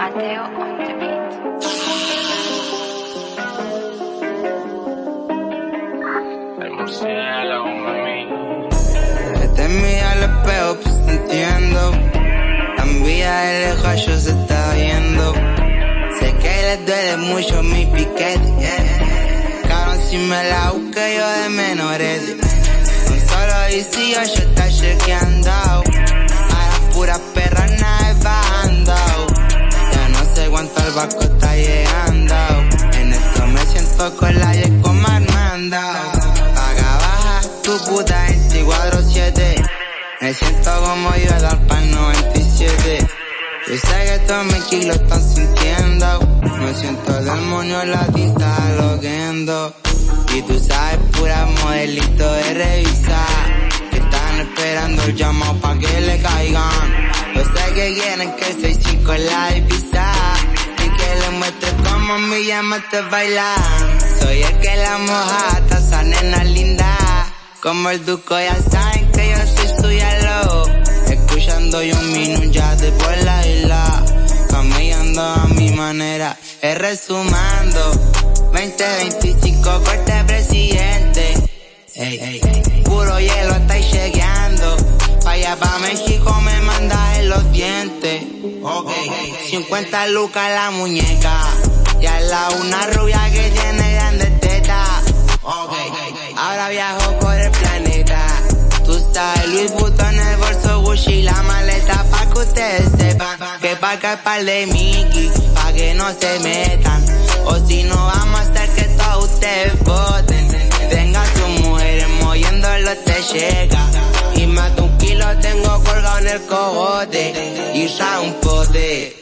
Mateo on the beat. El murciélago, mami. Te mira al espejo, pues te entiendo. De lejos yo se está viendo. Sé que les duele mucho mi piquete. Yeah. Cabrón, si me la busqué yo de menores. Un solo vicio yo está chequeando. El barco está llegando. En esto me siento con la y como Armando. Paga baja tu puta 24-7. Me siento como yo dar para 97. Yo sé que todos mis kilos están sintiendo. Me siento demonio en la tinta loquendo. Y tú sabes, pura modelito de revisa. Que están esperando el llamado pa' que le caigan. Yo sé que quieren que soy chico en la cómo mi llama te. Soy el que la moja hasta esa nena linda. Como el duco ya saben que yo soy suya loco. Escuchando yo un ya de por la isla. Camellando a mi manera, es resumando. 2025 corte presidente. Ey, ey, ey. Puro hielo estáis chequeando. Pa' allá pa' México me manda en los dientes. Ok, 50 lucas la muñeca. Y al lado una rubia que tiene grandes tetas. Ok, ahora viajo por el planeta. Tú sabes, Luis Vuitton en el bolso Gucci la maleta pa' que ustedes sepan que pa' acá es par de Mickey, pa' que no se metan. O si no vamos a hacer que todos ustedes voten. Tenga a sus mujeres moviéndolo te llega. Y más de un kilo tengo colgado en el cogote. Y ya un pote.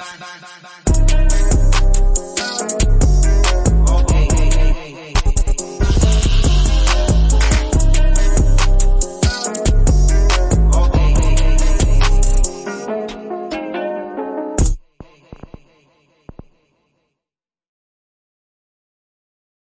Bye.